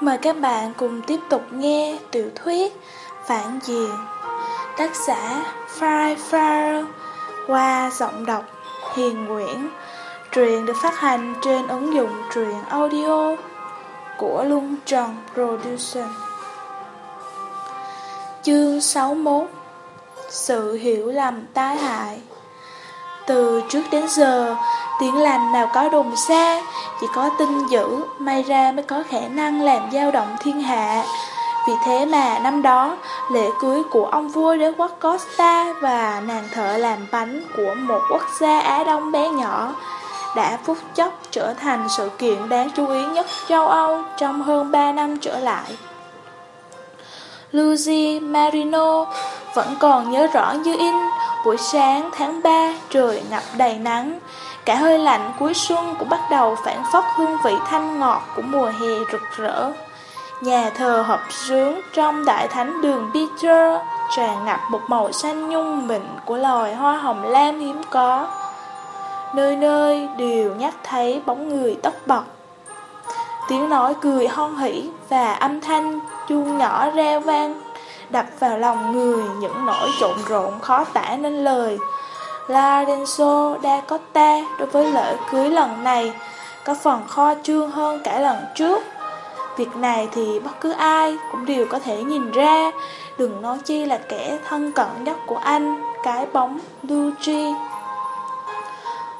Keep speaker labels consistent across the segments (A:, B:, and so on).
A: Mời các bạn cùng tiếp tục nghe tiểu thuyết Phản Diện, Tác giả Fry Fire qua giọng đọc Hiền Nguyễn, Truyện được phát hành trên ứng dụng truyện audio của Lung Trần Production Chương 61 Sự hiểu lầm tai hại. Từ trước đến giờ, tiếng lành nào có đồn xa, chỉ có tin dữ may ra mới có khả năng làm dao động thiên hạ. Vì thế mà năm đó, lễ cưới của ông vua đế quốc Costa và nàng thợ làm bánh của một quốc gia Á Đông bé nhỏ đã phút chốc trở thành sự kiện đáng chú ý nhất châu Âu trong hơn 3 năm trở lại. Luigi Marino vẫn còn nhớ rõ như in, buổi sáng tháng 3 trời ngập đầy nắng, cả hơi lạnh cuối xuân cũng bắt đầu phản phất hương vị thanh ngọt của mùa hè rực rỡ. Nhà thờ hợp sướng trong đại thánh đường Peter tràn ngập một màu xanh nhung mịn của loài hoa hồng lam hiếm có. Nơi nơi đều nhắc thấy bóng người tóc bọc. Tiếng nói cười hon hỉ và âm thanh chuông nhỏ reo vang đập vào lòng người những nỗi trộn rộn khó tả nên lời. Lorenzo da Costa đối với lễ cưới lần này có phần kho trương hơn cả lần trước. Việc này thì bất cứ ai cũng đều có thể nhìn ra, đừng nói chi là kẻ thân cận nhất của anh, cái bóng Luigi.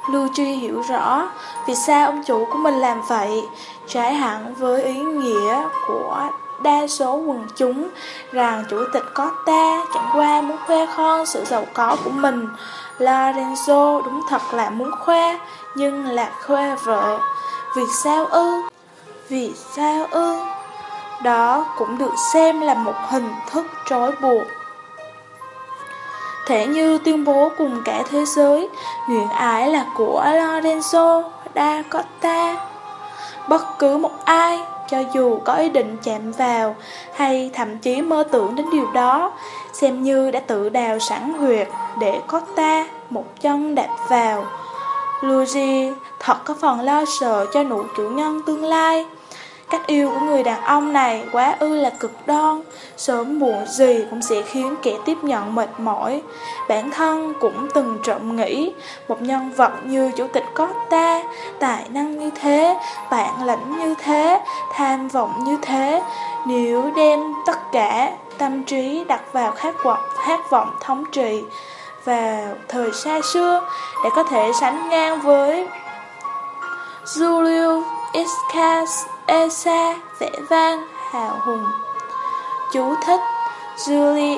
A: Luigi hiểu rõ vì sao ông chủ của mình làm vậy, trái hẳn với ý nghĩa của đa số quần chúng rằng chủ tịch Costa chẳng qua muốn khoe khoang sự giàu có của mình. Lorenzo đúng thật là muốn khoe, nhưng là khoe vợ. Vì sao ư? Vì sao ư? Đó cũng được xem là một hình thức trói buộc. Thế như tuyên bố cùng cả thế giới, nguyện ái là của Lorenzo da Costa. Bất cứ một ai cho dù có ý định chạm vào hay thậm chí mơ tưởng đến điều đó, xem như đã tự đào sẵn huyệt để có ta một chân đạp vào. Luigi thật có phần lo sợ cho nụ chủ nhân tương lai. Cách yêu của người đàn ông này quá ư là cực đoan, sớm muộn gì cũng sẽ khiến kẻ tiếp nhận mệt mỏi. Bản thân cũng từng trộm nghĩ, một nhân vật như chủ tịch Costa, tài năng như thế, bản lãnh như thế, tham vọng như thế, nếu đem tất cả tâm trí đặt vào khát vọng, khát vọng thống trị vào thời xa xưa để có thể sánh ngang với Julio Iscas Esa vẻ vang, hào hùng. Chú thích, Julie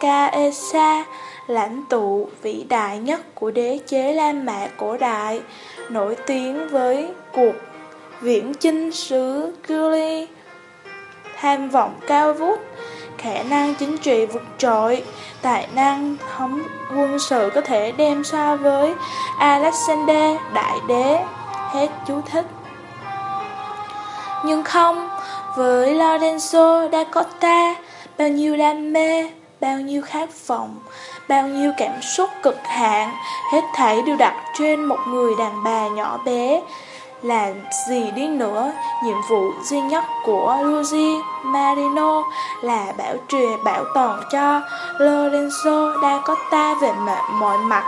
A: Caesar lãnh tụ vĩ đại nhất của đế chế La Mã cổ đại, nổi tiếng với cuộc viễn chinh sứ Guli tham vọng cao vút, khả năng chính trị vượt trội, tài năng thống quân sự có thể đem so với Alexander đại đế. Hết chú thích nhưng không, với Lorenzo da Costa, bao nhiêu đam mê, bao nhiêu khát vọng, bao nhiêu cảm xúc cực hạn, hết thảy đều đặt trên một người đàn bà nhỏ bé. Làm gì đi nữa, nhiệm vụ duy nhất của Luigi Marino là bảo trì bảo toàn cho Lorenzo da Costa về mọi mặt,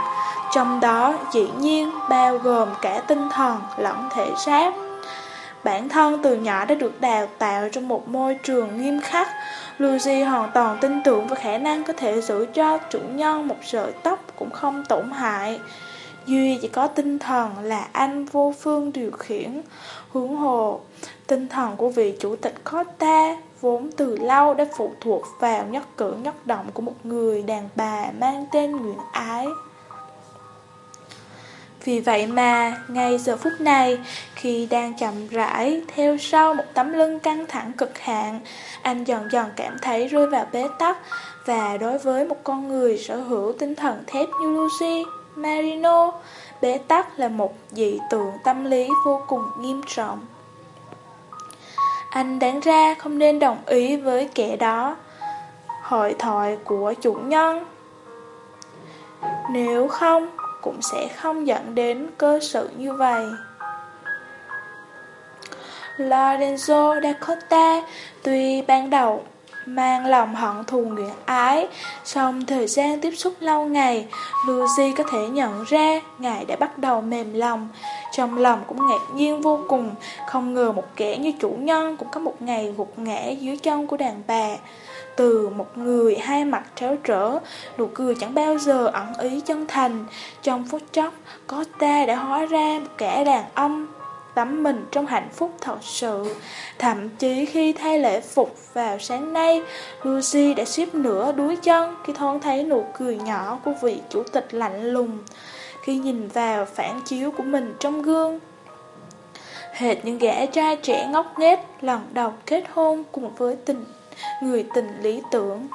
A: trong đó dĩ nhiên bao gồm cả tinh thần lẫn thể xác. Bản thân từ nhỏ đã được đào tạo trong một môi trường nghiêm khắc. Lucy hoàn toàn tin tưởng vào khả năng có thể giữ cho chủ nhân một sợi tóc cũng không tổn hại. Duy chỉ có tinh thần là anh vô phương điều khiển, hướng hồ. Tinh thần của vị chủ tịch Costa vốn từ lâu đã phụ thuộc vào nhất cử nhất động của một người đàn bà mang tên Nguyễn Ái. Vì vậy mà, ngay giờ phút này, khi đang chậm rãi theo sau một tấm lưng căng thẳng cực hạn, anh dần dần cảm thấy rơi vào bế tắc và đối với một con người sở hữu tinh thần thép như Lucy, Marino, bế tắc là một dị tượng tâm lý vô cùng nghiêm trọng. Anh đáng ra không nên đồng ý với kẻ đó. Hội thoại của chủ nhân Nếu không, cũng sẽ không dẫn đến cơ sự như vậy. Lorenzo da Costa tuy ban đầu mang lòng hận thù nguyện ái, song thời gian tiếp xúc lâu ngày, Lucy có thể nhận ra ngài đã bắt đầu mềm lòng. Trong lòng cũng ngạc nhiên vô cùng, không ngờ một kẻ như chủ nhân cũng có một ngày gục ngã dưới chân của đàn bà. Từ một người hai mặt tráo trở, nụ cười chẳng bao giờ ẩn ý chân thành. Trong phút chốc, có ta đã hóa ra một kẻ đàn ông tắm mình trong hạnh phúc thật sự. Thậm chí khi thay lễ phục vào sáng nay, Lucy đã suýt nửa đuối chân khi thoáng thấy nụ cười nhỏ của vị chủ tịch lạnh lùng. Khi nhìn vào phản chiếu của mình trong gương, hệt những gã trai trẻ ngốc nghếch lần đầu kết hôn cùng với tình người tình lý tưởng.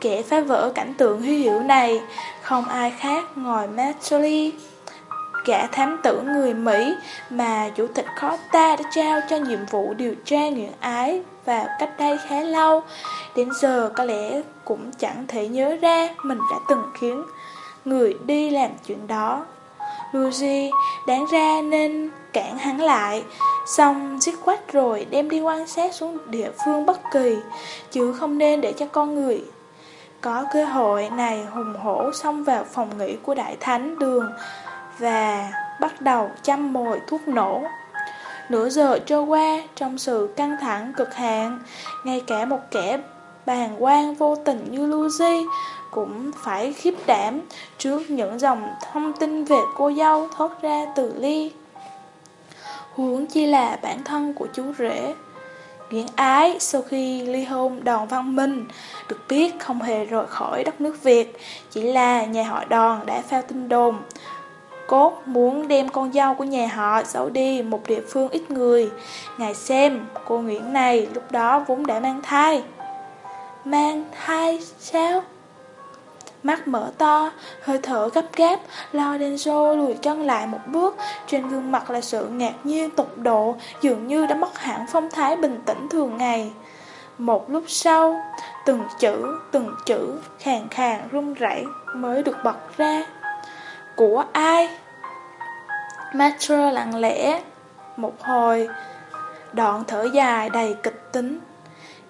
A: Kẻ phá vỡ cảnh tượng hy hiểu này không ai khác ngoài Matcherly gã thám tử người Mỹ mà Chủ tịch Costa đã trao cho nhiệm vụ điều tra nguyện ái vào cách đây khá lâu. Đến giờ có lẽ cũng chẳng thể nhớ ra mình đã từng khiến người đi làm chuyện đó. Luigi đáng ra nên cản hắn lại, xong dứt khoát rồi đem đi quan sát xuống địa phương bất kỳ, chứ không nên để cho con người có cơ hội này hùng hổ xông vào phòng nghỉ của đại thánh đường và bắt đầu chăm mồi thuốc nổ. Nửa giờ trôi qua trong sự căng thẳng cực hạn, ngay cả một kẻ bàn quan vô tình như Lucy cũng phải khiếp đảm trước những dòng thông tin về cô dâu thoát ra từ ly. Huống chi là bản thân của chú rể. Nguyễn Ái sau khi ly hôn đòn văn minh được biết không hề rời khỏi đất nước Việt, chỉ là nhà họ đòn đã phao tin đồn Cốt muốn đem con dâu của nhà họ giấu đi một địa phương ít người. Ngài xem, cô Nguyễn này lúc đó vốn đã mang thai. Mang thai sao? Mắt mở to, hơi thở gấp gáp, Lorenzo lùi chân lại một bước, trên gương mặt là sự ngạc nhiên tột độ, dường như đã mất hẳn phong thái bình tĩnh thường ngày. Một lúc sau, từng chữ, từng chữ, khàn khàn run rẩy mới được bật ra. Của ai? Metro lặng lẽ Một hồi Đoạn thở dài đầy kịch tính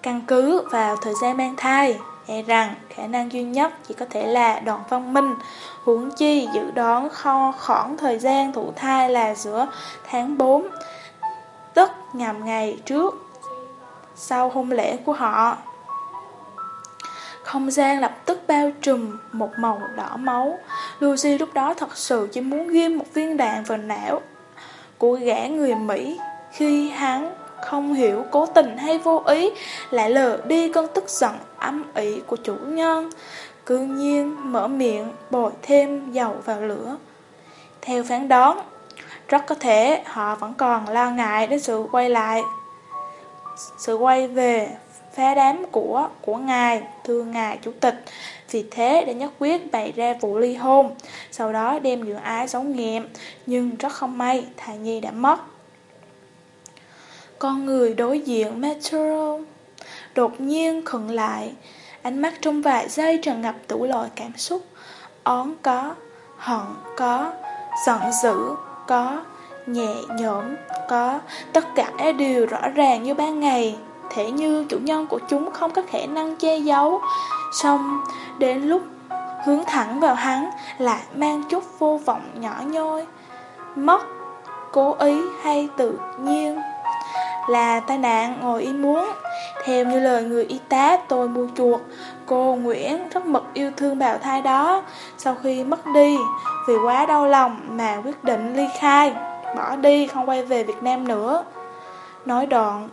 A: Căn cứ vào thời gian mang thai E rằng khả năng duy nhất chỉ có thể là đoàn văn minh Huống chi dự đoán kho khoảng thời gian thụ thai là giữa tháng 4 Tức nhằm ngày trước, Sau hôn lễ của họ không gian lập tức bao trùm một màu đỏ máu. Lucy lúc đó thật sự chỉ muốn ghim một viên đạn vào não của gã người Mỹ khi hắn không hiểu cố tình hay vô ý lại lờ đi cơn tức giận âm ỉ của chủ nhân. Cứ nhiên mở miệng bồi thêm dầu vào lửa. Theo phán đoán, rất có thể họ vẫn còn lo ngại đến sự quay lại sự quay về phá đám của của ngài, thưa ngài chủ tịch. Vì thế đã nhất quyết bày ra vụ ly hôn, sau đó đem dưỡng ái sống nghiệm, nhưng rất không may, thai nhi đã mất. Con người đối diện Metro. Đột nhiên khựng lại, ánh mắt trong vài giây tràn ngập tủ loại cảm xúc, ón có, hận có, giận dữ có, nhẹ nhõm có, tất cả đều rõ ràng như ban ngày. Thể như chủ nhân của chúng không có khả năng che giấu. Xong, đến lúc hướng thẳng vào hắn lại mang chút vô vọng nhỏ nhoi. Mất, cố ý hay tự nhiên? Là tai nạn ngồi ý muốn. Theo như lời người y tá tôi mua chuột, cô Nguyễn rất mực yêu thương bào thai đó. Sau khi mất đi, vì quá đau lòng mà quyết định ly khai, bỏ đi không quay về Việt Nam nữa. Nói đoạn,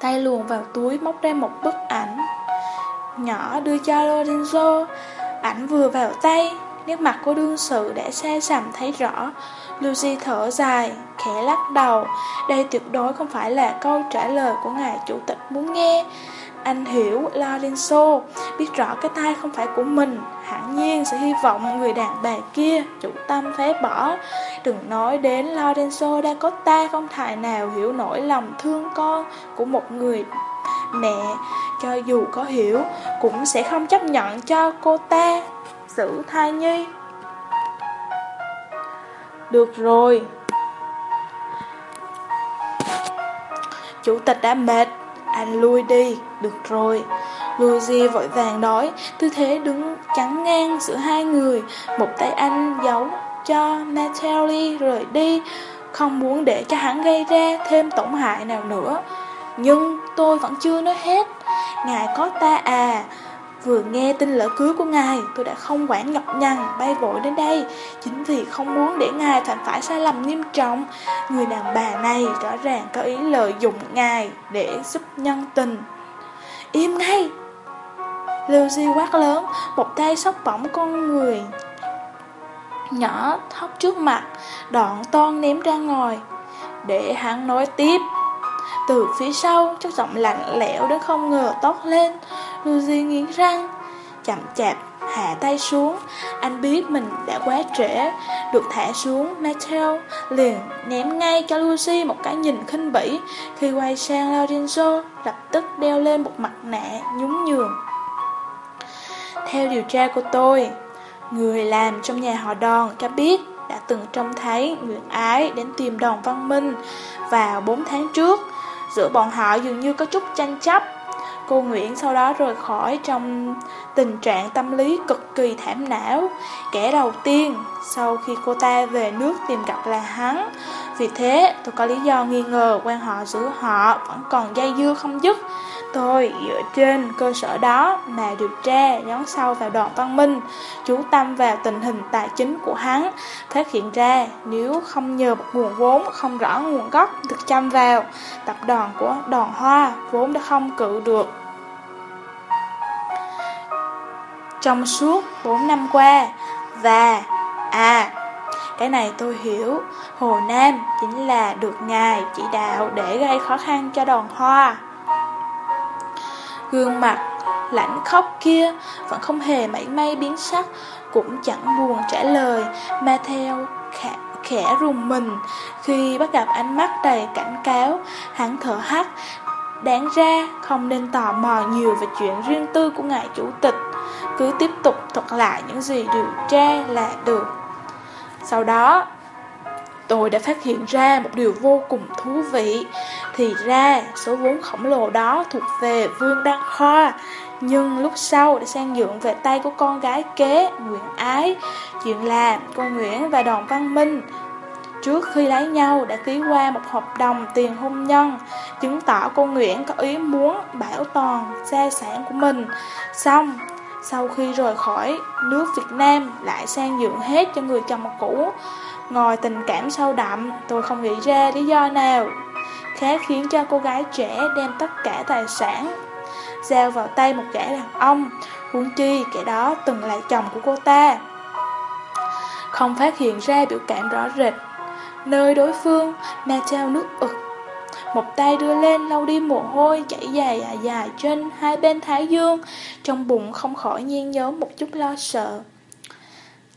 A: tay luồn vào túi móc ra một bức ảnh nhỏ đưa cho Lorenzo. Ảnh vừa vào tay, nét mặt của đương sự đã xa sầm thấy rõ. Lucy thở dài, khẽ lắc đầu. Đây tuyệt đối không phải là câu trả lời của ngài chủ tịch muốn nghe. Anh hiểu Lorenzo biết rõ cái tay không phải của mình, hẳn nhiên sẽ hy vọng người đàn bà kia chủ tâm phế bỏ. Đừng nói đến Lorenzo đã có ta không thài nào hiểu nổi lòng thương con của một người mẹ, cho dù có hiểu, cũng sẽ không chấp nhận cho cô ta giữ thai nhi. Được rồi. Chủ tịch đã mệt, anh lui đi, được rồi. Luigi vội vàng nói, tư thế đứng chắn ngang giữa hai người, một tay anh giấu cho Natalie rời đi, không muốn để cho hắn gây ra thêm tổn hại nào nữa. Nhưng tôi vẫn chưa nói hết, ngài có ta à, Vừa nghe tin lỡ cưới của ngài, tôi đã không quản nhọc nhằn bay vội đến đây, chính vì không muốn để ngài phạm phải sai lầm nghiêm trọng. Người đàn bà này rõ ràng có ý lợi dụng ngài để giúp nhân tình. Im ngay! Lưu Di quát lớn, một tay sóc bỏng con người nhỏ thóc trước mặt, đoạn toan ném ra ngoài. Để hắn nói tiếp. Từ phía sau, chất giọng lạnh lẽo đến không ngờ tốt lên. Lucy nghiến răng, chậm chạp hạ tay xuống. Anh biết mình đã quá trễ, được thả xuống, Mattel liền ném ngay cho Lucy một cái nhìn khinh bỉ. Khi quay sang Lorenzo, lập tức đeo lên một mặt nạ nhún nhường. Theo điều tra của tôi, người làm trong nhà họ đòn cho biết đã từng trông thấy Nguyễn Ái đến tìm đòn văn minh vào 4 tháng trước. Giữa bọn họ dường như có chút tranh chấp Cô Nguyễn sau đó rời khỏi trong tình trạng tâm lý cực kỳ thảm não. Kẻ đầu tiên, sau khi cô ta về nước tìm gặp là hắn. Vì thế, tôi có lý do nghi ngờ quan họ giữa họ vẫn còn dây dưa không dứt. Tôi dựa trên cơ sở đó mà điều tra nhón sâu vào đoàn văn minh, chú tâm vào tình hình tài chính của hắn, phát hiện ra nếu không nhờ một nguồn vốn không rõ nguồn gốc được chăm vào, tập đoàn của đoàn hoa vốn đã không cự được trong suốt 4 năm qua. Và, à, cái này tôi hiểu. Hồ Nam chính là được ngài chỉ đạo để gây khó khăn cho đoàn hoa. Gương mặt lạnh khóc kia vẫn không hề mảy may biến sắc Cũng chẳng buồn trả lời Mà theo khẽ, khẽ rùng mình. Khi bắt gặp ánh mắt đầy cảnh cáo Hắn thở hắt Đáng ra không nên tò mò nhiều về chuyện riêng tư của ngài chủ tịch cứ tiếp tục thuật lại những gì điều tra là được. Sau đó, tôi đã phát hiện ra một điều vô cùng thú vị. Thì ra, số vốn khổng lồ đó thuộc về Vương Đăng Khoa, nhưng lúc sau đã sang nhượng về tay của con gái kế Nguyễn Ái. Chuyện là cô Nguyễn và Đoàn Văn Minh trước khi lấy nhau đã ký qua một hợp đồng tiền hôn nhân, chứng tỏ cô Nguyễn có ý muốn bảo toàn gia sản của mình. Xong, sau khi rời khỏi nước Việt Nam lại sang dưỡng hết cho người chồng cũ, ngồi tình cảm sâu đậm, tôi không nghĩ ra lý do nào Khác khiến cho cô gái trẻ đem tất cả tài sản Giao vào tay một gã đàn ông, Huống chi kẻ đó từng là chồng của cô ta. Không phát hiện ra biểu cảm rõ rệt, Nơi đối phương mà trao nước ực một tay đưa lên, lau đi mồ hôi, chảy dài à dài trên hai bên thái dương. Trong bụng không khỏi nhiên nhớ một chút lo sợ.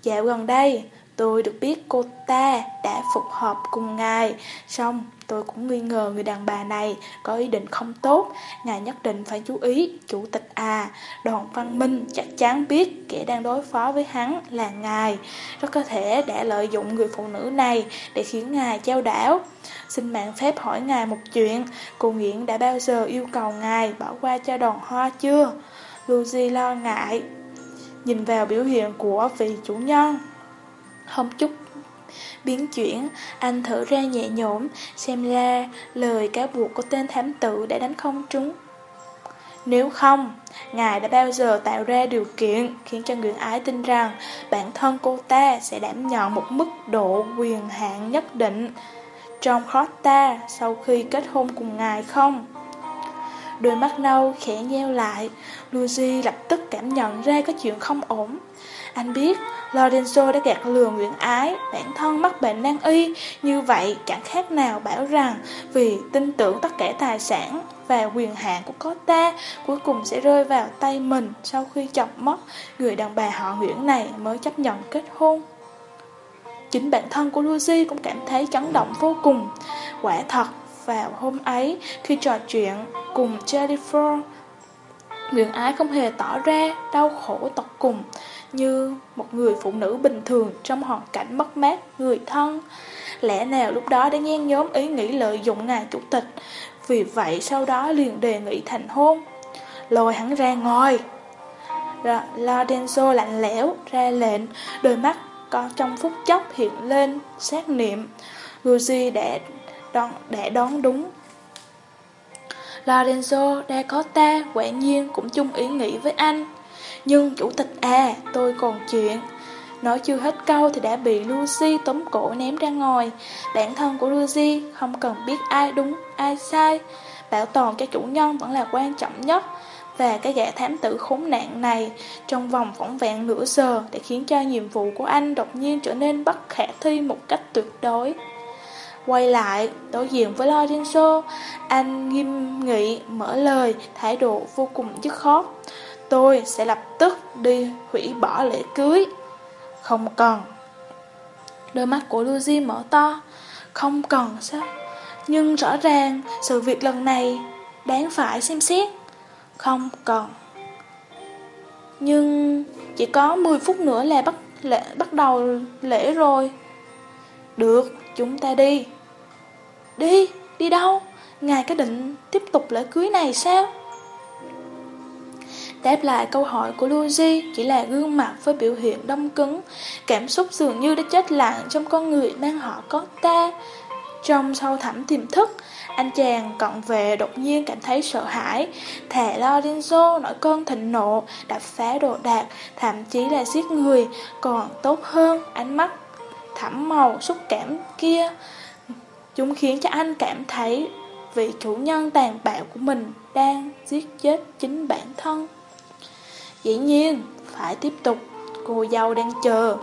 A: Dạo gần đây tôi được biết cô ta đã phục hợp cùng ngài. Xong, tôi cũng nghi ngờ người đàn bà này có ý định không tốt. Ngài nhất định phải chú ý, Chủ tịch à. Đoàn Văn Minh chắc chắn biết kẻ đang đối phó với hắn là ngài. Rất có thể đã lợi dụng người phụ nữ này để khiến ngài trao đảo. Xin mạng phép hỏi ngài một chuyện. Cô Nguyễn đã bao giờ yêu cầu ngài bỏ qua cho đoàn hoa chưa? Lucy lo ngại. Nhìn vào biểu hiện của vị chủ nhân không chút biến chuyển Anh thở ra nhẹ nhõm Xem ra lời cáo buộc của tên thám tử đã đánh không trúng nếu không, Ngài đã bao giờ tạo ra điều kiện khiến cho Nguyễn Ái tin rằng bản thân cô ta sẽ đảm nhận một mức độ quyền hạn nhất định trong khó ta sau khi kết hôn cùng ngài không? Đôi mắt nâu khẽ nheo lại, Lucy lập tức cảm nhận ra có chuyện không ổn. Anh biết Lorenzo đã gạt lừa Nguyễn Ái, bản thân mắc bệnh nan y, như vậy chẳng khác nào bảo rằng vì tin tưởng tất cả tài sản và quyền hạn của Costa cuối cùng sẽ rơi vào tay mình sau khi chồng mất, người đàn bà họ Nguyễn này mới chấp nhận kết hôn. Chính bản thân của Lucy cũng cảm thấy chấn động vô cùng. Quả thật, vào hôm ấy, khi trò chuyện cùng Jennifer, Nguyễn Ái không hề tỏ ra đau khổ tột cùng như một người phụ nữ bình thường trong hoàn cảnh mất mát người thân. Lẽ nào lúc đó đã nhen nhóm ý nghĩ lợi dụng ngài chủ tịch Vì vậy sau đó liền đề nghị thành hôn? Lôi hắn ra ngồi. Lorenzo lạnh lẽo ra lệnh Đôi mắt có trong phút chốc hiện lên sát niệm. Lucy đã đón, đã đón đúng. Lorenzo da Costa quả nhiên cũng chung ý nghĩ với anh. Nhưng chủ tịch à tôi còn chuyện. Nói chưa hết câu thì đã bị Lucy tóm cổ ném ra ngoài. Bản thân của Lucy không cần biết ai đúng ai sai. Bảo toàn cho chủ nhân vẫn là quan trọng nhất. Và cái gã thám tử khốn nạn này trong vòng phỏng vẹn nửa giờ để khiến cho nhiệm vụ của anh đột nhiên trở nên bất khả thi một cách tuyệt đối. Quay lại, đối diện với Lorenzo, anh nghiêm nghị mở lời, thái độ vô cùng dứt khoát. Tôi sẽ lập tức đi hủy bỏ lễ cưới. Không cần. Đôi mắt của Lucy mở to. Không cần sao? Nhưng rõ ràng sự việc lần này đáng phải xem xét. Không cần. Nhưng chỉ có 10 phút nữa là bắt lễ, bắt đầu lễ rồi. Được, chúng ta đi. Đi, đi đâu? Ngài có định tiếp tục lễ cưới này sao? Đáp lại câu hỏi của Luigi chỉ là gương mặt với biểu hiện đông cứng, cảm xúc dường như đã chết lặng trong con người mang họ có ta. Trong sâu thẳm tiềm thức, anh chàng cận về đột nhiên cảm thấy sợ hãi, thẻ Lorenzo nổi cơn thịnh nộ, đập phá đồ đạc, thậm chí là giết người, còn tốt hơn ánh mắt thẳm màu xúc cảm kia. Chúng khiến cho anh cảm thấy vị chủ nhân tàn bạo của mình đang giết chết chính bản thân. Dĩ nhiên, phải tiếp tục, cô dâu đang chờ.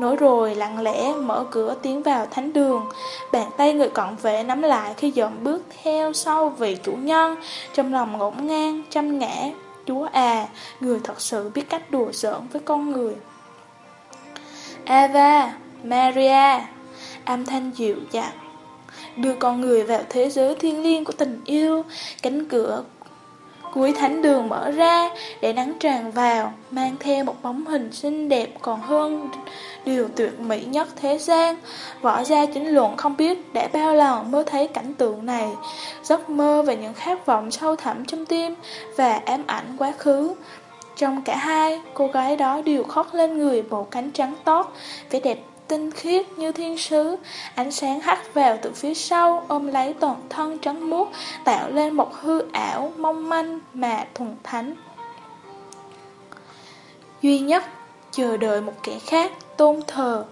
A: Nói rồi lặng lẽ mở cửa tiến vào thánh đường. Bàn tay người cận vệ nắm lại khi dọn bước theo sau vị chủ nhân. Trong lòng ngổn ngang, chăm ngã Chúa à, người thật sự biết cách đùa giỡn với con người. Ava, Maria. Âm thanh dịu dàng. Đưa con người vào thế giới thiên liêng của tình yêu Cánh cửa Cuối thánh đường mở ra để nắng tràn vào, mang theo một bóng hình xinh đẹp còn hơn điều tuyệt mỹ nhất thế gian. Võ gia chính luận không biết đã bao lần mới thấy cảnh tượng này, giấc mơ về những khát vọng sâu thẳm trong tim và ám ảnh quá khứ. Trong cả hai, cô gái đó đều khóc lên người bộ cánh trắng toát, vẻ đẹp tinh khiết như thiên sứ, ánh sáng hắt vào từ phía sau, ôm lấy toàn thân trắng muốt, tạo lên một hư ảo mong manh mà thuần thánh. Duy nhất chờ đợi một kẻ khác tôn thờ,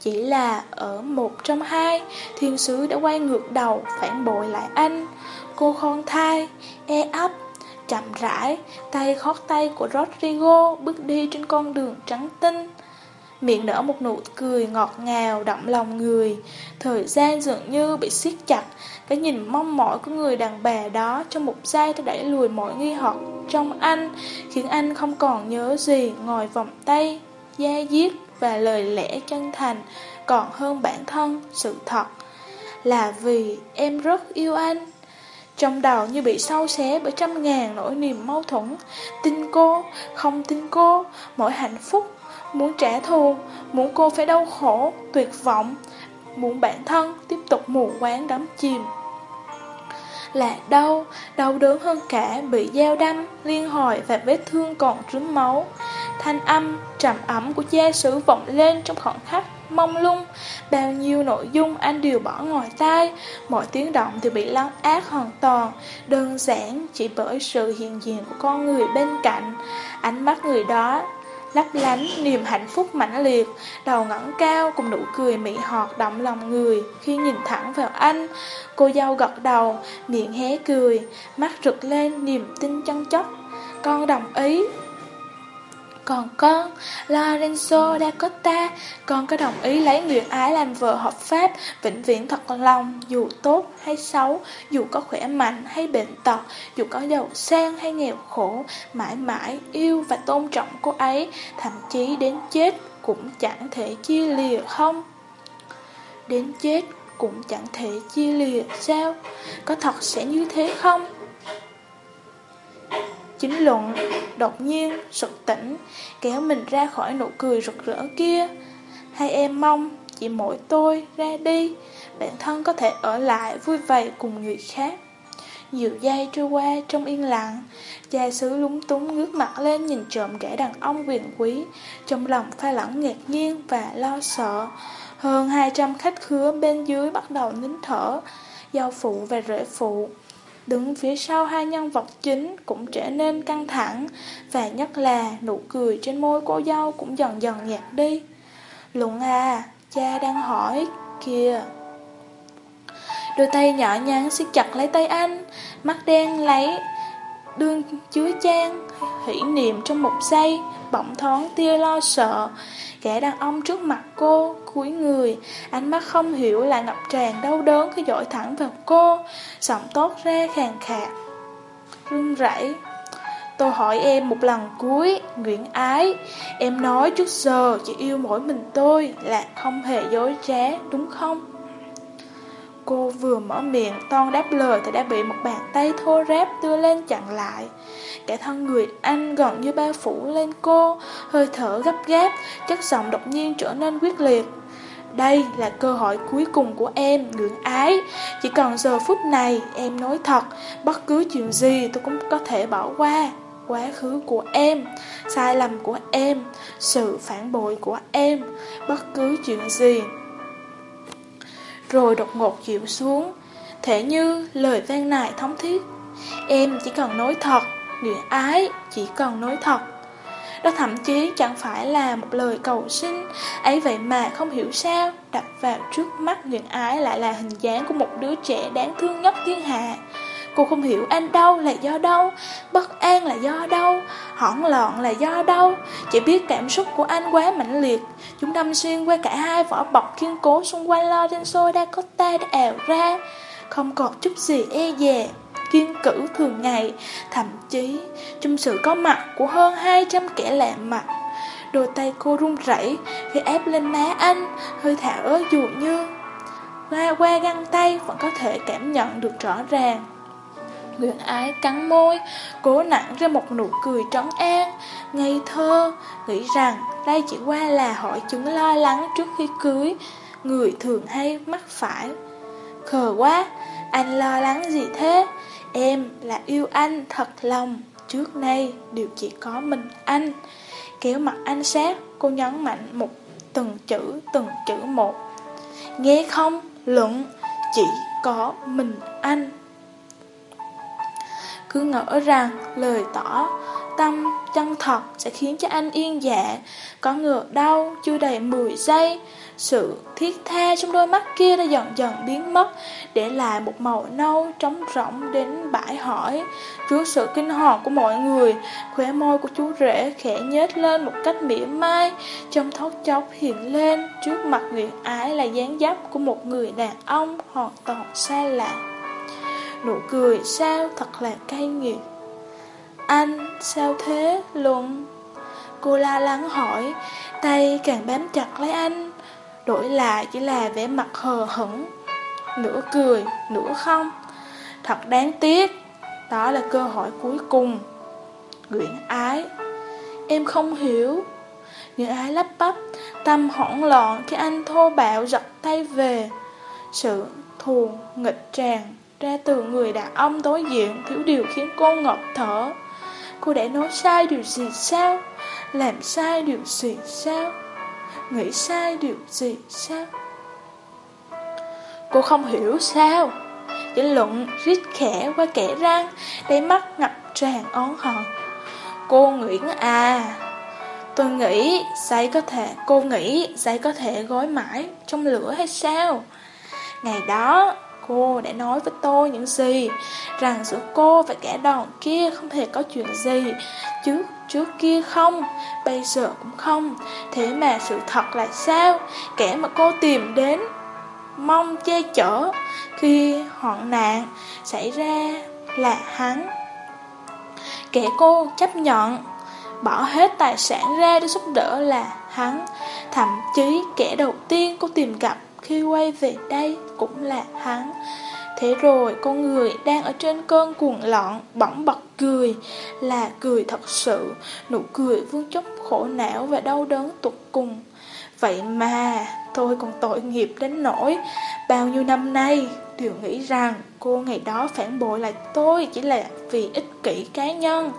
A: chỉ là ở một trong hai, thiên sứ đã quay ngược đầu phản bội lại anh. Cô khôn thai, e ấp, chậm rãi, tay khót tay của Rodrigo bước đi trên con đường trắng tinh miệng nở một nụ cười ngọt ngào động lòng người. Thời gian dường như bị siết chặt, cái nhìn mong mỏi của người đàn bà đó trong một giây đã đẩy lùi mọi nghi hoặc trong anh, khiến anh không còn nhớ gì ngoài vòng tay, da diết và lời lẽ chân thành, còn hơn bản thân, sự thật. Là vì em rất yêu anh. Trong đầu như bị sâu xé bởi trăm ngàn nỗi niềm mâu thuẫn Tin cô, không tin cô Mỗi hạnh phúc muốn trả thù, muốn cô phải đau khổ, tuyệt vọng, muốn bản thân tiếp tục mù quáng đắm chìm. Là đau, đau đớn hơn cả bị dao đâm, liên hồi và vết thương còn trướng máu. Thanh âm, trầm ấm của gia sử vọng lên trong khoảng khắc mông lung. Bao nhiêu nội dung anh đều bỏ ngoài tai. Mọi tiếng động thì bị lắng ác hoàn toàn. Đơn giản chỉ bởi sự hiện diện của con người bên cạnh. Ánh mắt người đó lấp lánh niềm hạnh phúc mãnh liệt, đầu ngẩng cao cùng nụ cười mị họt động lòng người khi nhìn thẳng vào anh. Cô dâu gật đầu, miệng hé cười, mắt rực lên niềm tin chân chất. Con đồng ý. Còn con, Lorenzo da Costa, con có đồng ý lấy Nguyệt Ái làm vợ hợp pháp, vĩnh viễn thật lòng, dù tốt hay xấu, dù có khỏe mạnh hay bệnh tật, dù có giàu sang hay nghèo khổ, mãi mãi yêu và tôn trọng cô ấy, thậm chí đến chết cũng chẳng thể chia lìa không? Đến chết cũng chẳng thể chia lìa sao? Có thật sẽ như thế không? Chính luận. Đột nhiên, sực tỉnh, Kéo mình ra khỏi nụ cười rực rỡ kia. Hai em mong chỉ mỗi tôi ra đi Bản thân có thể ở lại vui vẻ cùng người khác. Nhiều giây trôi qua trong yên lặng, Cha xứ lúng túng ngước mặt lên nhìn trộm kẻ đàn ông quyền quý. Trong lòng pha lẫn ngạc nhiên và lo sợ, Hơn 200 khách khứa bên dưới bắt đầu nín thở. Giao phụ và rễ phụ Đứng phía sau hai nhân vật chính cũng trở nên căng thẳng Và nhất là nụ cười trên môi cô dâu cũng dần dần nhạt đi. Lụng à, cha đang hỏi kìa. Đôi tay nhỏ nhắn siết chặt lấy tay anh Mắt đen lấy Đương chứa chan Hỷ niệm trong một giây Bỗng thoáng tia lo sợ Kẻ đàn ông trước mặt cô cúi người. Ánh mắt không hiểu là ngập tràn đau đớn Khi dội thẳng vào cô. Giọng tốt ra khàn khạc Run rẩy. Tôi hỏi em một lần cuối, Nguyễn ái, Em nói trước giờ chỉ yêu mỗi mình tôi, Là không hề dối trá, đúng không? Cô vừa mở miệng toan đáp lời thì đã bị một bàn tay thô ráp đưa lên chặn lại. Cả thân người anh gần như bao phủ lên cô, hơi thở gấp gáp, chất giọng đột nhiên trở nên quyết liệt. Đây là cơ hội cuối cùng của em, ngưỡng ái. Chỉ cần giờ phút này em nói thật, bất cứ chuyện gì tôi cũng có thể bỏ qua. Quá khứ của em, sai lầm của em, sự phản bội của em, bất cứ chuyện gì rồi đột ngột chịu xuống. Thế như lời vang nài thống thiết. Em chỉ cần nói thật, người ái chỉ cần nói thật. Đó thậm chí chẳng phải là một lời cầu xin, ấy vậy mà không hiểu sao, đặt vào trước mắt người ái lại là hình dáng của một đứa trẻ đáng thương nhất thiên hạ. Cô không hiểu anh đau là do đâu, bất an là do đâu, hỗn loạn là do đâu. Chỉ biết cảm xúc của anh quá mãnh liệt, chúng đâm xuyên qua cả hai vỏ bọc kiên cố xung quanh Lorenzo da Costa đã ảo ra. Không còn chút gì e dè, kiên cử thường ngày, thậm chí trong sự có mặt của hơn 200 kẻ lạ mặt. Đôi tay cô run rẩy khi ép lên má anh, hơi thở dù như qua qua găng tay vẫn có thể cảm nhận được rõ ràng. Nguyễn ái cắn môi, cố nặng ra một nụ cười trấn an, ngây thơ, nghĩ rằng đây chỉ qua là hội chứng lo lắng trước khi cưới, người thường hay mắc phải. Khờ quá, anh lo lắng gì thế? Em là yêu anh thật lòng, trước nay đều chỉ có mình anh. Kéo mặt anh sát, cô nhấn mạnh một từng chữ, từng chữ một. Nghe không? Luận, chỉ có mình anh cứ ngỡ rằng lời tỏ tâm chân thật sẽ khiến cho anh yên dạ. Có ngờ đâu, chưa đầy 10 giây, sự thiết tha trong đôi mắt kia đã dần dần biến mất, để lại một màu nâu trống rỗng đến bãi hỏi. Trước sự kinh hoàng của mọi người, khóe môi của chú rể khẽ nhếch lên một cách mỉa mai, trong thót chốc hiện lên trước mặt nguyện ái là dáng dấp của một người đàn ông hoàn toàn xa lạ. Nụ cười, sao thật là cay nghiệt? Anh, sao thế Luận Cô la lắng hỏi, Tay càng bám chặt lấy anh, Đổi lại chỉ là vẻ mặt hờ hững, Nửa cười, Nửa không. Thật đáng tiếc, Đó là cơ hội cuối cùng. Nguyễn ái. Em không hiểu. Nguyễn ái lắp bắp, Tâm hỗn loạn khi anh thô bạo giật tay về. Sự thù nghịch tràn ra từ người đàn ông đối diện Thiếu điều khiến cô ngọt thở. Cô đã nói sai điều gì sao? Làm sai điều gì sao? Nghĩ sai điều gì sao? Cô không hiểu sao. Chính luận rít khẽ qua kẻ răng, Đáy mắt ngập tràn ón hòn Cô Nguyễn à Tôi nghĩ giấy có thể, Cô nghĩ giấy có thể gói mãi Trong lửa hay sao? Ngày đó Cô đã nói với tôi những gì, Rằng giữa cô và kẻ đòn kia không thể có chuyện gì. Trước trước kia không, Bây giờ cũng không. Thế mà sự thật là sao? Kẻ mà cô tìm đến, Mong che chở Khi hoạn nạn xảy ra là hắn. Kẻ cô chấp nhận, Bỏ hết tài sản ra để giúp đỡ là hắn. Thậm chí kẻ đầu tiên cô tìm gặp khi quay về đây cũng là hắn. Thế rồi con người đang ở trên cơn cuồng loạn bỗng bật cười Là cười thật sự. Nụ cười vương chốc khổ não và đau đớn tột cùng. Vậy mà tôi còn tội nghiệp đến nỗi Bao nhiêu năm nay đều nghĩ rằng cô ngày đó phản bội lại tôi chỉ là vì ích kỷ cá nhân.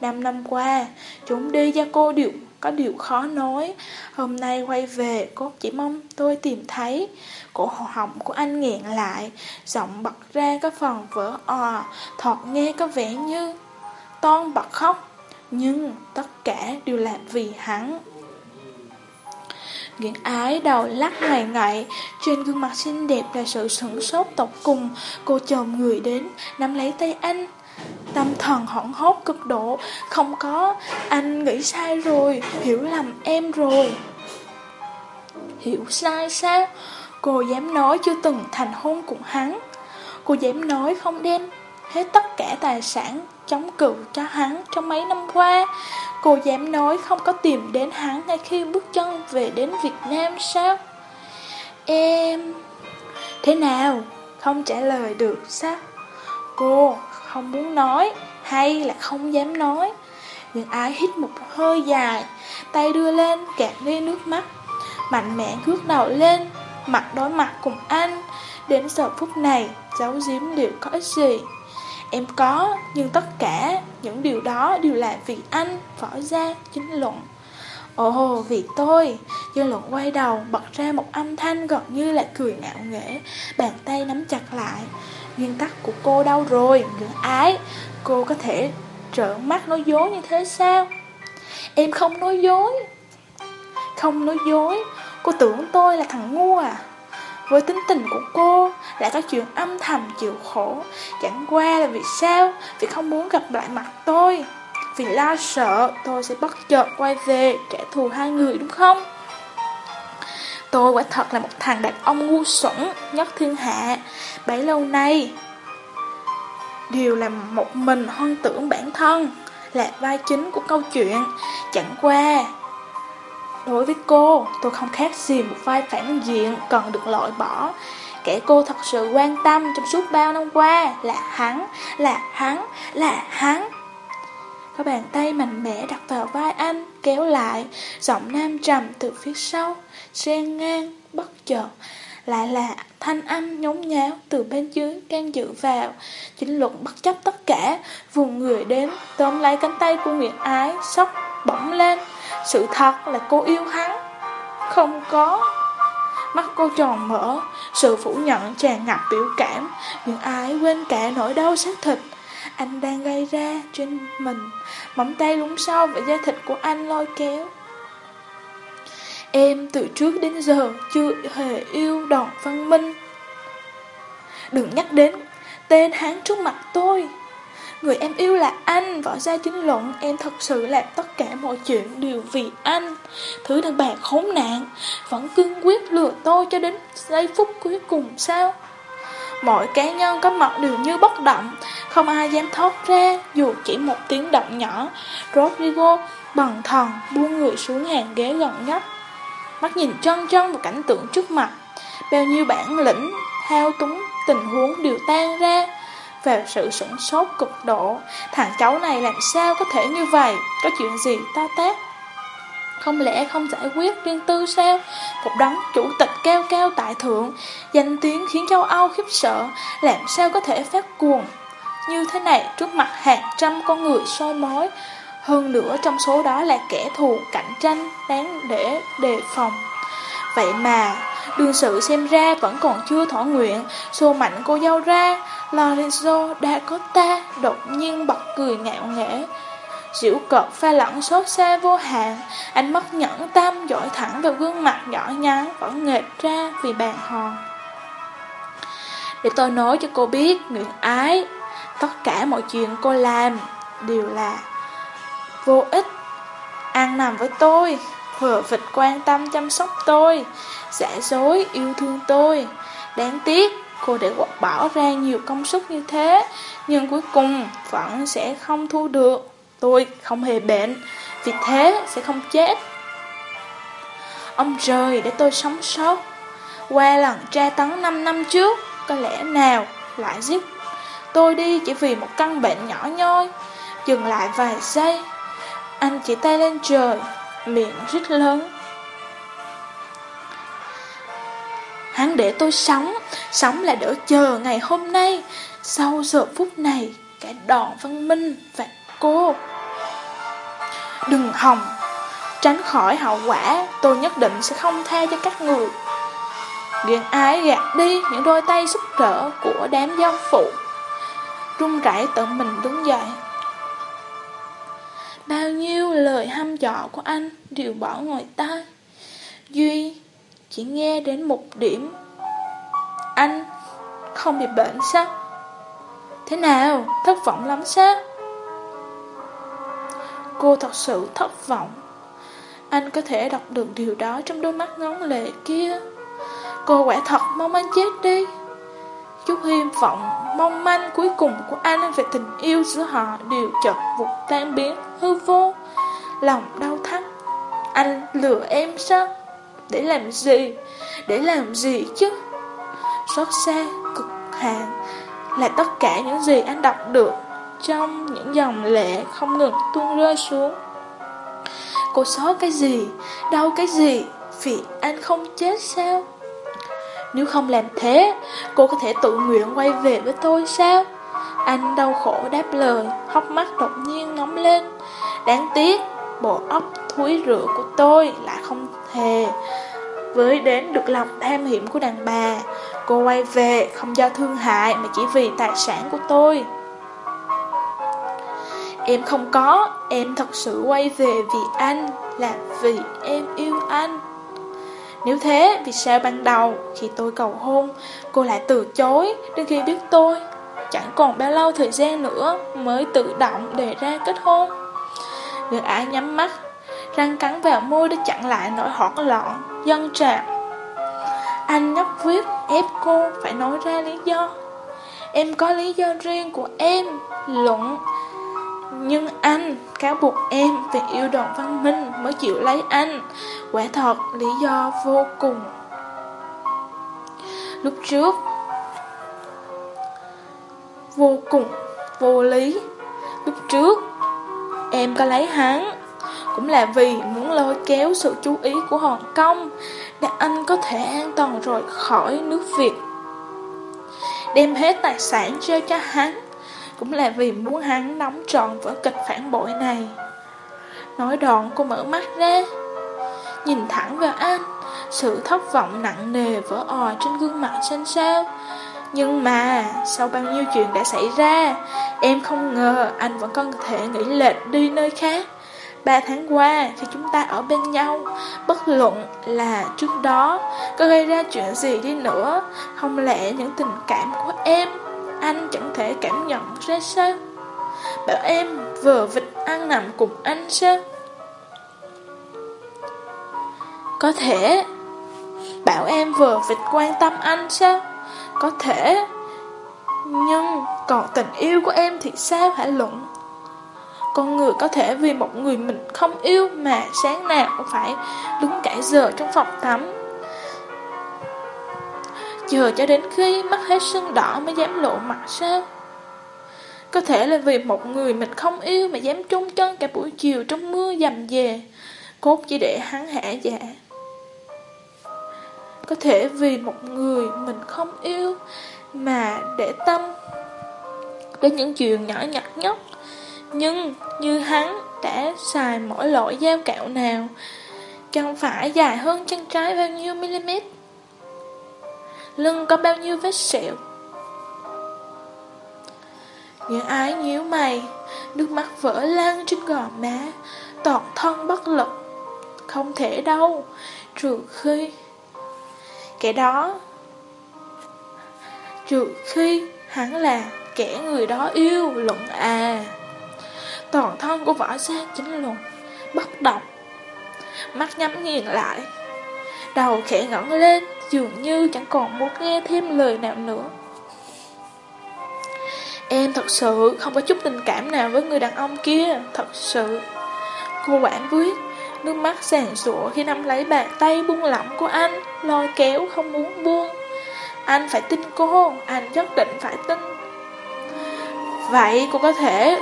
A: Năm năm qua, chúng đi cho cô điều có điều khó nói. Hôm nay quay về, cô chỉ mong tôi tìm thấy. Cổ họng của anh nghẹn lại, Giọng bật ra có phần vỡ ò Thọt nghe có vẻ như Toan bật khóc. Nhưng tất cả đều là vì hắn. Nguyễn ái đầu lắc ngày ngậy Trên gương mặt xinh đẹp là sự sửng sốt tột cùng. Cô chồng người đến, Nắm lấy tay anh Tâm thần hoảng hốt cực độ. Không có, Anh nghĩ sai rồi, Hiểu lầm em rồi. Hiểu sai sao? Cô dám nói chưa từng thành hôn cùng hắn. Cô dám nói không đem hết tất cả tài sản chống cự cho hắn trong mấy năm qua. Cô dám nói không có tìm đến hắn ngay khi bước chân về đến Việt Nam sao? Em, Thế nào? Không trả lời được sao? Cô không muốn nói, Hay là không dám nói. Nhưng ái hít một hơi dài, Tay đưa lên cạn đi nước mắt. Mạnh mẽ ngước đầu lên, Mặt đối mặt cùng anh. Đến giờ phút này Giấu giếm liệu có ích gì? Em có, Nhưng tất cả những điều đó đều là vì anh Võ ra chính luận. Ồ, vì tôi, Dư luận quay đầu bật ra một âm thanh gần như là cười ngạo nghễ, Bàn tay nắm chặt lại. Nguyên tắc của cô đâu rồi? Ngưỡng ái, Cô có thể trợn mắt nói dối như thế sao? Em không nói dối. Không nói dối. Cô tưởng tôi là thằng ngu à? Với tính tình của cô Lại có chuyện âm thầm chịu khổ. Chẳng qua là vì sao? Vì không muốn gặp lại mặt tôi. Vì lo sợ tôi sẽ bất chợt quay về Trả thù hai người, đúng không? Tôi quả thật là một thằng đàn ông ngu xuẩn nhất thiên hạ. Bấy lâu nay Đều làm một mình hoang tưởng bản thân Là vai chính của câu chuyện. Chẳng qua Đối với cô, tôi không khác gì một vai phản diện cần được loại bỏ. Kẻ cô thật sự quan tâm trong suốt bao năm qua là hắn, là hắn, là hắn. Có bàn tay mạnh mẽ đặt vào vai anh, kéo lại Giọng nam trầm từ phía sau, xen ngang, bất chợt. Lại là thanh âm nhốn nháo từ bên dưới can dự vào. Chính luận bất chấp tất cả, vùng người đến, tóm lấy cánh tay của Nguyệt Ái, sốc bỗng lên. Sự thật là cô yêu hắn. Không có. Mắt cô tròn mở Sự phủ nhận tràn ngập biểu cảm. Những ái quên cả nỗi đau xác thịt. Anh đang gây ra trên mình. Móng tay lúng sâu và da thịt của anh lôi kéo. Em từ trước đến giờ chưa hề yêu đòn văn minh. Đừng nhắc đến tên hắn trước mặt tôi. Người em yêu là anh, Võ gia chính luận. Em thật sự làm tất cả mọi chuyện đều vì anh. Thứ đàn bà khốn nạn Vẫn cương quyết lừa tôi cho đến giây phút cuối cùng sao? Mọi cá nhân có mặt đều như bất động. Không ai dám thoát ra, Dù chỉ một tiếng động nhỏ. Rodrigo bằng thần, buông người xuống hàng ghế gần nhất Mắt nhìn chân chân vào cảnh tượng trước mặt. Bao nhiêu bản lĩnh thao túng, tình huống đều tan ra. Và sự sửng sốt cực độ, Thằng cháu này làm sao có thể như vậy? Có chuyện gì to tát? Không lẽ không giải quyết riêng tư sao? Một đống chủ tịch cao cao tại thượng, Danh tiếng khiến châu Âu khiếp sợ, Làm sao có thể phát cuồng? Như thế này, trước mặt hàng trăm con người soi mối Hơn nữa trong số đó là kẻ thù cạnh tranh Đáng để đề phòng. Vậy mà, Đương sự xem ra vẫn còn chưa thỏa nguyện, Xô mạnh cô dâu ra, Lorenzo da Costa đột nhiên bật cười ngạo nghễ. Diễu cợt pha lẫn xót xa vô hạn. Ánh mắt nhẫn tâm dội thẳng vào gương mặt nhỏ nhắn Vẫn nghệt ra vì bàn hòn. Để tôi nói cho cô biết Nguyện ái, Tất cả mọi chuyện cô làm Đều là vô ích. Ăn nằm với tôi Vừa vịt quan tâm chăm sóc tôi, Giả dối yêu thương tôi. Đáng tiếc, cô để bỏ ra nhiều công sức như thế, Nhưng cuối cùng vẫn sẽ không thu được. Tôi không hề bệnh Vì thế sẽ không chết Ông rời để tôi sống sót Qua lần tra tấn 5 năm trước Có lẽ nào lại giết tôi đi chỉ vì một căn bệnh nhỏ nhoi Dừng lại vài giây Anh chỉ tay lên trời Miệng rít lớn Hắn để tôi sống, sống là đỡ chờ ngày hôm nay. Sau giờ phút này, cả đòn văn minh và cô. Đừng hòng, tránh khỏi hậu quả, tôi nhất định sẽ không tha cho các người. Ghiền ái gạt đi những đôi tay giúp đỡ của đám giáo phụ. Run rẩy tự mình đứng dậy. Bao nhiêu lời hăm dọ của anh đều bỏ ngoài tai. Duy chỉ nghe đến một điểm. Anh không bị bệnh sao? Thế nào? Thất vọng lắm sao? Cô thật sự thất vọng. Anh có thể đọc được điều đó trong đôi mắt ngóng lệ kia. Cô quả thật mong anh chết đi. Chút hy vọng mong manh cuối cùng của anh về tình yêu giữa họ đều chợt vụt tan biến hư vô. Lòng đau thắt. Anh lừa em sao? Để làm gì? Để làm gì chứ? Xót xa, cực hạn là tất cả những gì anh đọc được trong những dòng lệ không ngừng tuôn rơi xuống. Cô xót cái gì? Đau cái gì? Vì anh không chết sao? Nếu không làm thế, cô có thể tự nguyện quay về với tôi sao? Anh đau khổ đáp lời, hốc mắt đột nhiên nóng lên. Đáng tiếc, bộ óc thúi rửa của tôi lại không hề với đến được lòng tham hiểm của đàn bà. Cô quay về không do thương hại mà chỉ vì tài sản của tôi. Em không có, em thật sự quay về vì anh, là vì em yêu anh. Nếu thế, vì sao ban đầu khi tôi cầu hôn, cô lại từ chối đến khi biết tôi chẳng còn bao lâu thời gian nữa mới tự động đề ra kết hôn. Người ái nhắm mắt, răng cắn vào môi để chặn lại nỗi hoảng loạn, dân trào. Anh nhóc viết ép cô phải nói ra lý do. Em có lý do riêng của em, luận. Cáo buộc em vì yêu đoàn văn minh mới chịu lấy anh. Quả thật, lý do vô cùng. Lúc trước, vô cùng vô lý. Lúc trước, em có lấy hắn, cũng là vì muốn lôi kéo sự chú ý của Hồng Kông để anh có thể an toàn rời khỏi nước Việt. Đem hết tài sản cho cho hắn, cũng là vì muốn hắn đóng tròn vở kịch phản bội này. Nói đoạn cô mở mắt ra, nhìn thẳng vào anh, sự thất vọng nặng nề vỡ òa trên gương mặt xanh xao. Nhưng mà, sau bao nhiêu chuyện đã xảy ra, em không ngờ anh vẫn có thể nghĩ lệch đi nơi khác. Ba tháng qua, khi chúng ta ở bên nhau, bất luận là trước đó có gây ra chuyện gì đi nữa, không lẽ những tình cảm của em, anh chẳng thể cảm nhận ra sao? Bảo em vừa vịt ăn nằm cùng anh sao? Có thể. Bảo em vừa vịt quan tâm anh sao? Có thể. Nhưng còn tình yêu của em thì sao hả Luận? Con người có thể vì một người mình không yêu Mà sáng nào cũng phải đứng cả giờ trong phòng tắm. Chờ cho đến khi mắt hết sưng đỏ mới dám lộ mặt sao? Có thể là vì một người mình không yêu Mà dám trung chân cả buổi chiều trong mưa dầm về. Cốt chỉ để hắn hạ dạ. Có thể vì một người mình không yêu Mà để tâm Đến những chuyện nhỏ nhặt nhất. Nhưng như hắn đã xài mỗi loại dao kẹo nào, Chẳng phải dài hơn chân trái bao nhiêu mm Lưng có bao nhiêu vết sẹo? Những ái nhíu mày, Nước mắt vỡ lan trên gò má, Toàn thân bất lực, Không thể đâu Trừ khi Kẻ đó Trừ khi hắn là kẻ người đó yêu, luận à. Toàn thân của võ gia chính luận, Bất động. Mắt nhắm nghiền lại Đầu khẽ ngẩng lên, Dường như chẳng còn muốn nghe thêm lời nào nữa. Em thật sự không có chút tình cảm nào với người đàn ông kia, Thật sự. Cô quản viết Nước mắt sàn sủa khi nắm lấy bàn tay buông lỏng của anh, Lôi kéo không muốn buông. Anh phải tin cô, Anh nhất định phải tin. Vậy cô có thể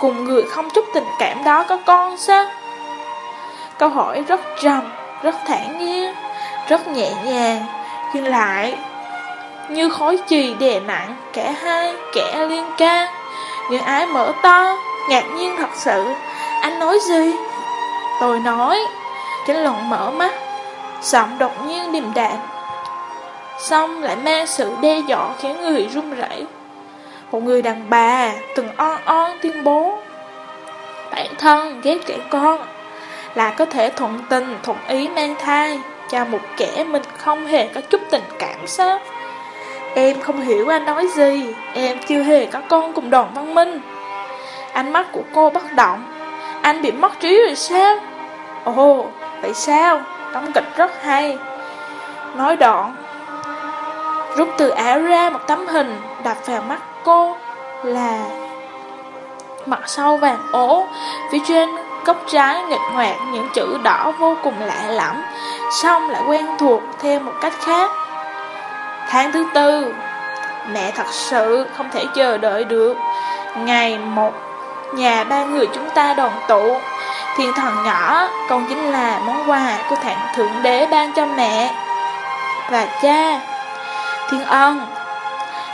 A: Cùng người không chút tình cảm đó có con sao? Câu hỏi rất trầm. Rất thản nhiên, Rất nhẹ nhàng, nhưng lại như khói chì đè nặng Cả hai kẻ liên can. Những ái mở to, Ngạc nhiên thật sự. Anh nói gì? Tôi nói. Chính luận mở mắt, Giọng đột nhiên điềm đạm. Xong lại mang sự đe dọa khiến người run rẩy. Một người đàn bà từng on on tuyên bố Bản thân ghét trẻ con. Là có thể thuận tình, thuận ý mang thai Cho một kẻ mình không hề có chút tình cảm sao? Em không hiểu anh nói gì, Em chưa hề có con cùng đoàn văn minh. Ánh mắt của cô bất động. Anh bị mất trí rồi sao? Ồ, vậy sao? Đóng kịch rất hay. Nói đoạn. Rút từ áo ra một tấm hình đặt vào mắt cô Là Mặt sau vàng ố, Phía trên góc trái nghịch ngoạc Những chữ đỏ vô cùng lạ lẫm, Xong lại quen thuộc theo một cách khác. Tháng thứ tư, Mẹ thật sự không thể chờ đợi được. Ngày một, Nhà ba người chúng ta đoàn tụ. Thiên thần nhỏ còn chính là món quà của thạng thượng đế ban cho mẹ Và cha. Thiên ân,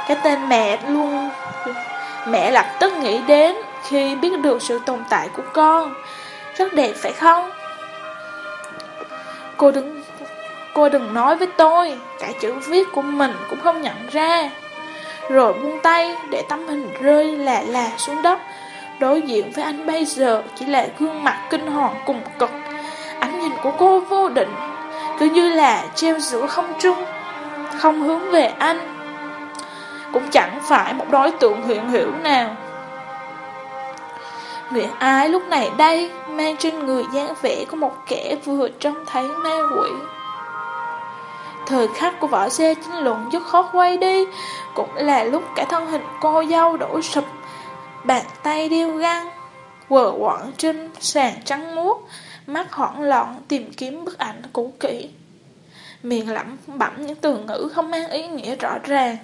A: Cái tên mẹ luôn, Mẹ lập tức nghĩ đến Khi biết được sự tồn tại của con. Rất đẹp, phải không? Cô đừng Cô đừng nói với tôi. Cả chữ viết của mình cũng không nhận ra. Rồi buông tay Để tấm hình rơi lạ lạ xuống đất. Đối diện với anh bây giờ Chỉ là gương mặt kinh hoàng cùng cực. Ánh nhìn của cô vô định, Cứ như là treo giữa không trung, Không hướng về anh. Cũng chẳng phải một đối tượng hiện hữu nào. Nguyễn Ái lúc này đây mang trên người dáng vẻ của một kẻ vừa trông thấy ma quỷ. Thời khắc của võ xe chính luận dứt khó quay đi, Cũng là lúc cả thân hình cô dâu đổ sụp, Bàn tay đeo găng, Quờ quẩn trên sàn trắng muốt, Mắt hoảng loạn tìm kiếm bức ảnh cũ kỹ Miệng lẩm bẩm những từ ngữ không mang ý nghĩa rõ ràng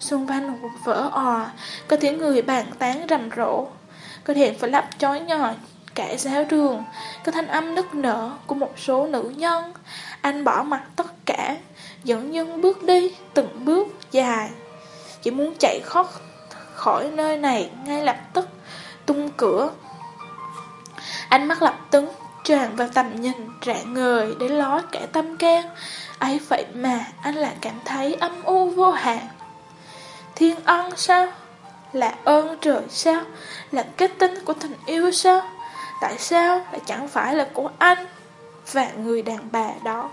A: Xung quanh vỡ ò, Có tiếng người bàn tán rầm rộ. Có thể phải lắp chói nhỏ cả giáo đường Có thanh âm nức nở của một số nữ nhân. Anh bỏ mặt tất cả, Dẫn nhân bước đi, Từng bước dài. Chỉ muốn chạy khóc, khỏi nơi này ngay lập tức, tung cửa. Ánh mắt lập tức tràn vào tầm nhìn rạng ngời để ló cả tâm can. Ấy vậy mà anh lại cảm thấy âm u vô hạn. Thiên ân sao? Là ơn trời sao? Là kết tinh của tình yêu sao? Tại sao lại chẳng phải là của anh và người đàn bà đó?